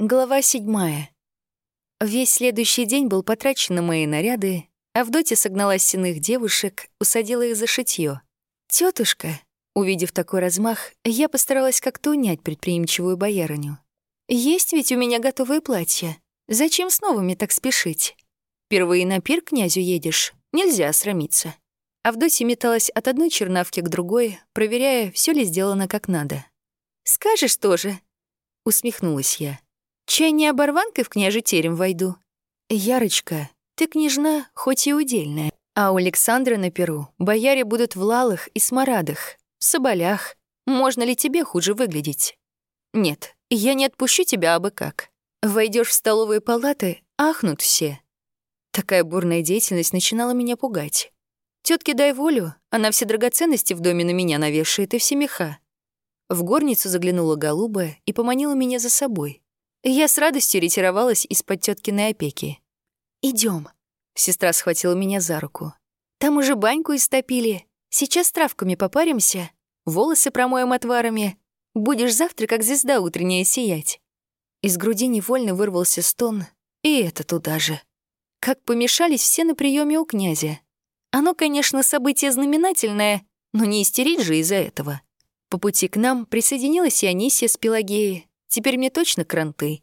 Глава седьмая. Весь следующий день был потрачен на мои наряды, а Авдотья согнала стенных девушек, усадила их за шитьё. Тетушка, увидев такой размах, я постаралась как-то унять предприимчивую боярыню. «Есть ведь у меня готовые платья. Зачем с новыми так спешить? Впервые на пир князю едешь, нельзя срамиться». Авдотья металась от одной чернавки к другой, проверяя, все ли сделано как надо. «Скажешь тоже», — усмехнулась я. Чай не оборванкой в княжий терем войду? Ярочка, ты княжна, хоть и удельная. А у Александра на перу бояре будут в лалах и смарадах, в соболях. Можно ли тебе хуже выглядеть? Нет, я не отпущу тебя абы как. Войдешь в столовые палаты, ахнут все. Такая бурная деятельность начинала меня пугать. Тетке дай волю, она все драгоценности в доме на меня навешает и все меха. В горницу заглянула голубая и поманила меня за собой. Я с радостью ретировалась из-под теткиной опеки. Идем. Сестра схватила меня за руку. «Там уже баньку истопили. Сейчас травками попаримся, волосы промоем отварами. Будешь завтра, как звезда утренняя, сиять». Из груди невольно вырвался стон, и это туда же. Как помешались все на приеме у князя. Оно, конечно, событие знаменательное, но не истерить же из-за этого. По пути к нам присоединилась и Анисия с Пелагеей, Теперь мне точно кранты.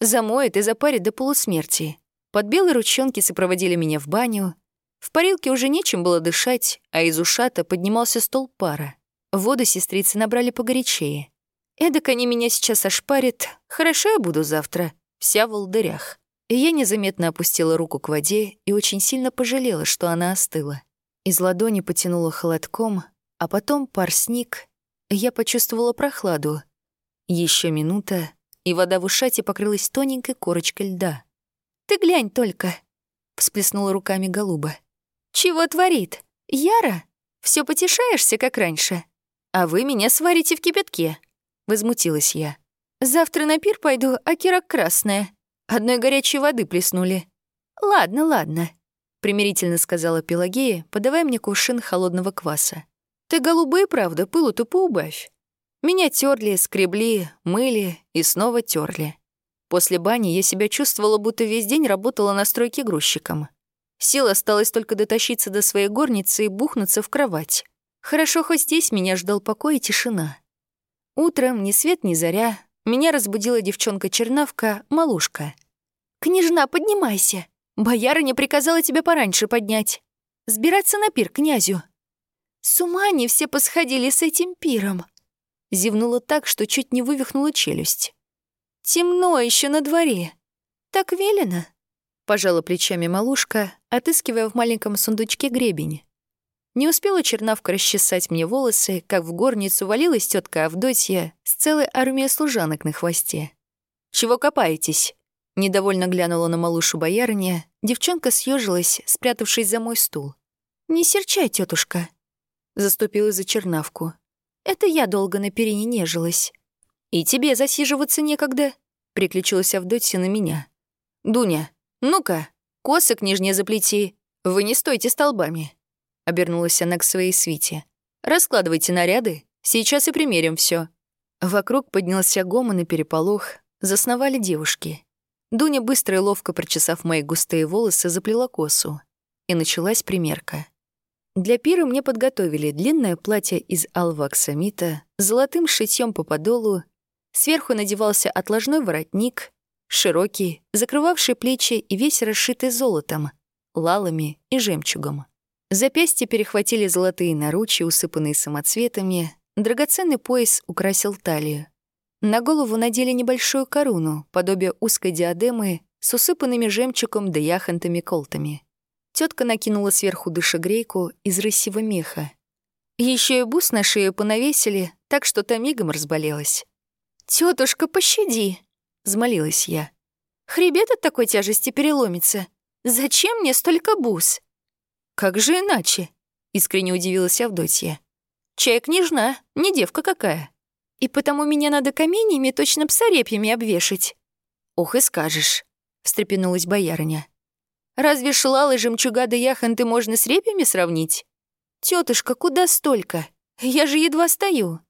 Замоет и запарит до полусмерти. Под белые ручонки сопроводили меня в баню. В парилке уже нечем было дышать, а из ушата поднимался стол пара. Воду сестрицы набрали погорячее. Эдак они меня сейчас ошпарят. Хорошо я буду завтра, вся в волдырях. Я незаметно опустила руку к воде и очень сильно пожалела, что она остыла. Из ладони потянула холодком, а потом пар сник. Я почувствовала прохладу, еще минута, и вода в ушате покрылась тоненькой корочкой льда. «Ты глянь только!» — всплеснула руками голуба. «Чего творит? Яра? Все потешаешься, как раньше? А вы меня сварите в кипятке!» — возмутилась я. «Завтра на пир пойду, а кирок красная. Одной горячей воды плеснули». «Ладно, ладно», — примирительно сказала Пелагея, подавая мне кувшин холодного кваса. «Ты, голубые, правда, пылу-то поубавь. Меня терли, скребли, мыли и снова терли. После бани я себя чувствовала, будто весь день работала на стройке грузчиком. Сил осталось только дотащиться до своей горницы и бухнуться в кровать. Хорошо, хоть здесь меня ждал покой и тишина. Утром, ни свет ни заря, меня разбудила девчонка-чернавка, малушка. «Княжна, поднимайся! Боярыня приказала тебя пораньше поднять. Сбираться на пир князю». С ума они все посходили с этим пиром зевнула так, что чуть не вывихнула челюсть. «Темно еще на дворе. Так велено?» Пожала плечами малушка, отыскивая в маленьком сундучке гребень. Не успела чернавка расчесать мне волосы, как в горницу валилась тетка Авдотья с целой армией служанок на хвосте. «Чего копаетесь?» Недовольно глянула на малушу боярыня, девчонка съежилась, спрятавшись за мой стул. «Не серчай, тетушка, заступила за чернавку. Это я долго на перине нежилась. И тебе засиживаться некогда, приключилась Авдотья на меня. Дуня, ну-ка, косы к нижней заплети. Вы не стойте столбами. Обернулась она к своей свите. Раскладывайте наряды, сейчас и примерим все. Вокруг поднялся гомон и переполох, засновали девушки. Дуня, быстро и ловко прочесав мои густые волосы, заплела косу. И началась примерка. Для пира мне подготовили длинное платье из алваксамита с золотым шитьем по подолу, сверху надевался отложной воротник, широкий, закрывавший плечи и весь расшитый золотом, лалами и жемчугом. Запястья перехватили золотые наручи, усыпанные самоцветами, драгоценный пояс украсил талию. На голову надели небольшую корону, подобие узкой диадемы с усыпанными жемчугом да яхонтами колтами. Тетка накинула сверху дышегрейку из рысьего меха. Еще и бус на шею понавесили, так что та мигом разболелась. Тетушка, пощади!» — взмолилась я. «Хребет от такой тяжести переломится. Зачем мне столько бус?» «Как же иначе?» — искренне удивилась Авдотья. «Чай княжна, не девка какая. И потому меня надо каменьями точно псарепьями обвешать». «Ох и скажешь», — встрепенулась боярыня. Разве шлалы, жемчуга да яхонты можно с репями сравнить? Тетушка, куда столько? Я же едва стою.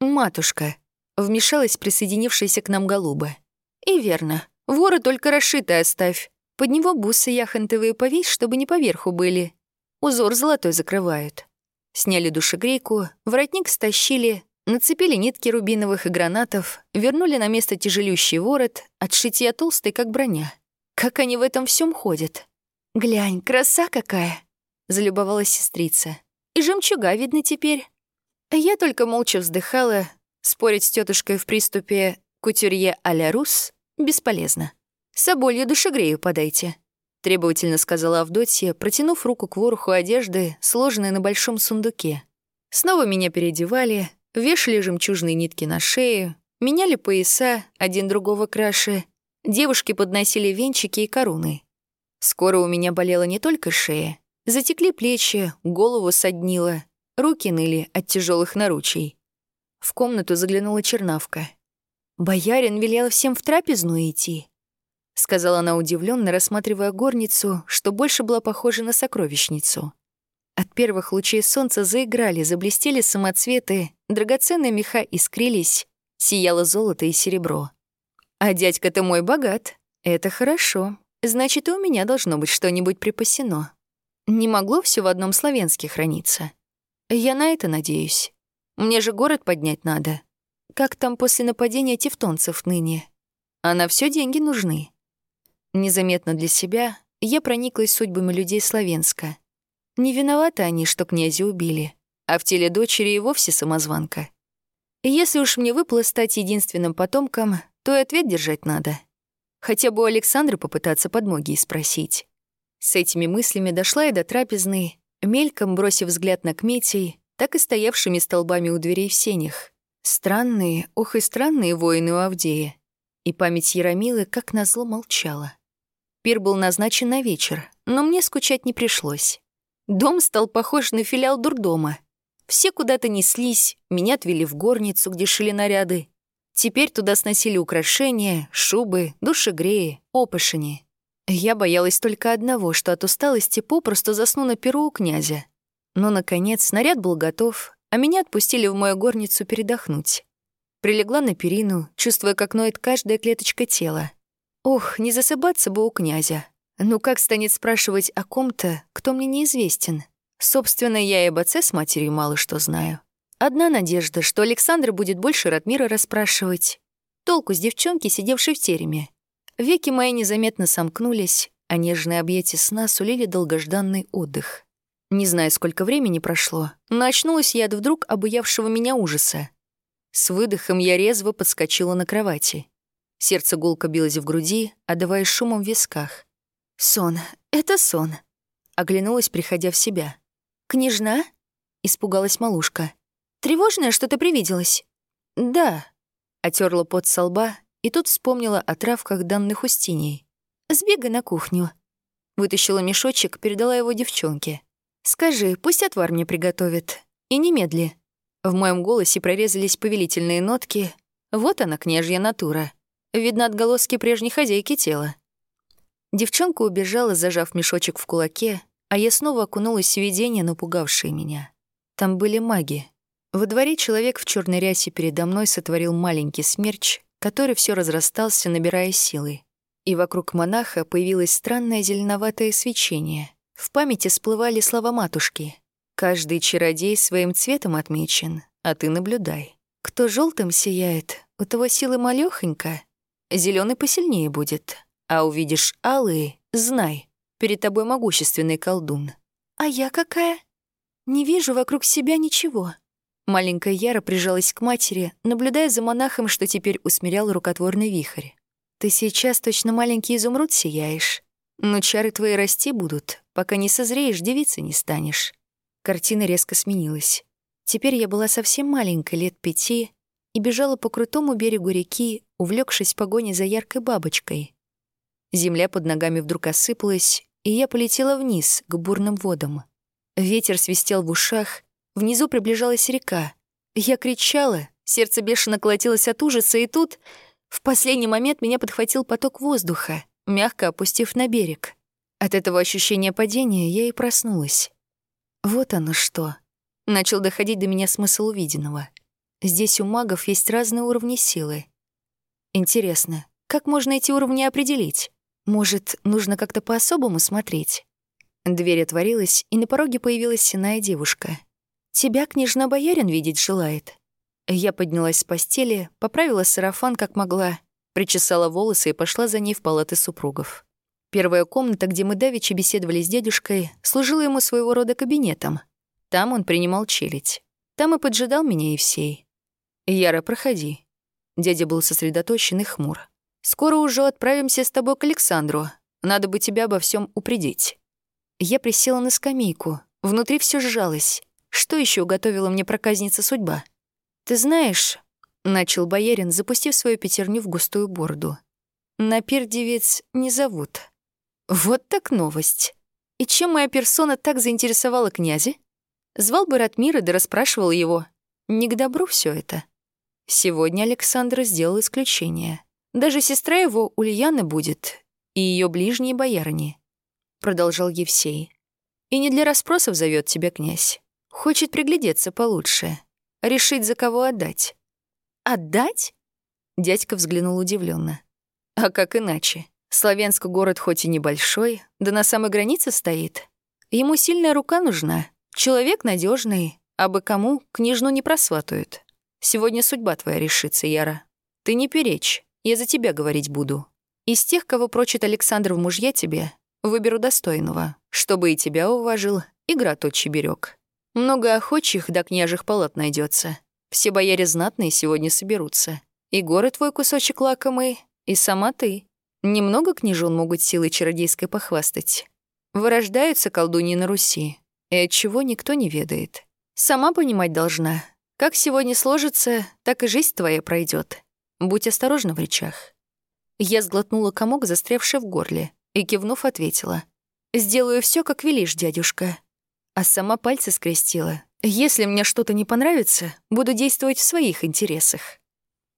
Матушка, вмешалась присоединившаяся к нам голуба. И верно. Воры только расшитый оставь. Под него бусы яхонтовые повесь, чтобы не поверху были. Узор золотой закрывают. Сняли душегрейку, воротник стащили, нацепили нитки рубиновых и гранатов, вернули на место тяжелющий ворот, от шитья толстый, как броня. Как они в этом всем ходят? «Глянь, краса какая!» — залюбовалась сестрица. «И жемчуга видно теперь». Я только молча вздыхала, спорить с тетушкой в приступе «кутюрье а-ля рус» бесполезно. «Соболью душегрею подайте», — требовательно сказала Авдотья, протянув руку к вороху одежды, сложенной на большом сундуке. Снова меня переодевали, вешали жемчужные нитки на шею, меняли пояса, один другого краше, девушки подносили венчики и короны. Скоро у меня болела не только шея, затекли плечи, голову соднило, руки ныли от тяжелых наручей. В комнату заглянула чернавка. «Боярин велел всем в трапезную идти», — сказала она удивленно, рассматривая горницу, что больше была похожа на сокровищницу. От первых лучей солнца заиграли, заблестели самоцветы, драгоценные меха искрились, сияло золото и серебро. «А дядька-то мой богат. Это хорошо. Значит, и у меня должно быть что-нибудь припасено. Не могло все в одном славянске храниться. Я на это надеюсь. Мне же город поднять надо. Как там после нападения тевтонцев ныне? А на все деньги нужны. Незаметно для себя я прониклась судьбами людей Славенска. Не виноваты они, что князя убили, а в теле дочери и вовсе самозванка. Если уж мне выпало стать единственным потомком, то и ответ держать надо. Хотя бы у Александры попытаться подмоги и спросить. С этими мыслями дошла я до трапезной, мельком бросив взгляд на Кметей, так и стоявшими столбами у дверей в сенях. Странные, ох и странные воины у Авдея. И память Яромилы, как назло, молчала. Пир был назначен на вечер, но мне скучать не пришлось. Дом стал похож на филиал дурдома. Все куда-то неслись, меня отвели в горницу, где шили наряды. Теперь туда сносили украшения, шубы, душегреи, опошени. Я боялась только одного, что от усталости попросту засну на перу у князя. Но, наконец, наряд был готов, а меня отпустили в мою горницу передохнуть. Прилегла на перину, чувствуя, как ноет каждая клеточка тела. Ох, не засыпаться бы у князя. Ну как станет спрашивать о ком-то, кто мне неизвестен? Собственно, я и об отце с матерью мало что знаю. Одна надежда, что Александр будет больше Ратмира расспрашивать. Толку с девчонки, сидевшей в тереме. Веки мои незаметно сомкнулись, а нежные объятия сна сулили долгожданный отдых. Не знаю, сколько времени прошло, но очнулась я от вдруг обуявшего меня ужаса. С выдохом я резво подскочила на кровати. Сердце гулко билось в груди, отдавая шумом в висках. «Сон. Это сон», — оглянулась, приходя в себя. «Княжна?» — испугалась малушка. «Тревожное что-то привиделось?» «Да», — отерла пот со лба и тут вспомнила о травках данных Устиней. «Сбегай на кухню». Вытащила мешочек, передала его девчонке. «Скажи, пусть отвар мне приготовит. И немедли». В моем голосе прорезались повелительные нотки. Вот она, княжья натура. Видно отголоски прежней хозяйки тела. Девчонка убежала, зажав мешочек в кулаке, а я снова окунулась в видение, напугавшее меня. Там были маги. Во дворе человек в черной рясе передо мной сотворил маленький смерч, который все разрастался, набирая силы. И вокруг монаха появилось странное зеленоватое свечение. В памяти всплывали слова матушки. «Каждый чародей своим цветом отмечен, а ты наблюдай. Кто желтым сияет, у того силы малёхонько, зеленый посильнее будет, а увидишь алые, знай, перед тобой могущественный колдун. А я какая? Не вижу вокруг себя ничего. Маленькая Яра прижалась к матери, наблюдая за монахом, что теперь усмирял рукотворный вихрь. Ты сейчас точно маленький изумруд сияешь. Но чары твои расти будут, пока не созреешь, девицей не станешь. Картина резко сменилась. Теперь я была совсем маленькой, лет пяти, и бежала по крутому берегу реки, увлекшись погоней за яркой бабочкой. Земля под ногами вдруг осыпалась, и я полетела вниз, к бурным водам. Ветер свистел в ушах, внизу приближалась река. Я кричала, сердце бешено колотилось от ужаса, и тут в последний момент меня подхватил поток воздуха, мягко опустив на берег. От этого ощущения падения я и проснулась. Вот оно что. Начал доходить до меня смысл увиденного. Здесь у магов есть разные уровни силы. Интересно, Как можно эти уровни определить? Может, нужно как-то по-особому смотреть? Дверь отворилась, и на пороге появилась синая девушка. «Тебя княжна боярин видеть желает». Я поднялась с постели, поправила сарафан как могла, причесала волосы и пошла за ней в палаты супругов. Первая комната, где мы давеча беседовали с дедушкой, служила ему своего рода кабинетом. Там он принимал челядь. Там и поджидал меня Евсей. «Яра, проходи». Дядя был сосредоточен и хмур. «Скоро уже отправимся с тобой к Александру. Надо бы тебя обо всем упредить». Я присела на скамейку. Внутри все сжалось. Что еще уготовила мне проказница судьба? «Ты знаешь...» — начал боярин, запустив свою пятерню в густую бороду. «На пир девиц не зовут». Вот так новость. И чем моя персона так заинтересовала князя? Звал бы Ратмира да расспрашивал его. Не к добру все это. Сегодня Александр сделал исключение. Даже сестра его Ульяна будет, и ее ближние боярыни продолжал Евсей. «И не для расспросов зовет тебя князь. Хочет приглядеться получше, решить, за кого отдать». «Отдать?» Дядька взглянул удивленно. «А как иначе? Славянск город хоть и небольшой, да на самой границе стоит. Ему сильная рука нужна, человек надежный, а бы кому княжну не просватают. Сегодня судьба твоя решится, Яра. Ты не перечь, я за тебя говорить буду. Из тех, кого прочит Александр в мужья тебе, Выберу достойного, чтобы и тебя уважил, и град отчий берег. Много охочих до княжих палат найдется. Все бояре знатные сегодня соберутся. И горы твой кусочек лакомый, и сама ты. Немного княжон могут силой чародейской похвастать. Вырождаются колдуньи на Руси, и от чего никто не ведает. Сама понимать должна. Как сегодня сложится, так и жизнь твоя пройдет. Будь осторожна в речах. Я сглотнула комок, застрявший в горле, и, кивнув, ответила. «Сделаю все, как велишь, дядюшка». А сама пальцы скрестила. «Если мне что-то не понравится, буду действовать в своих интересах».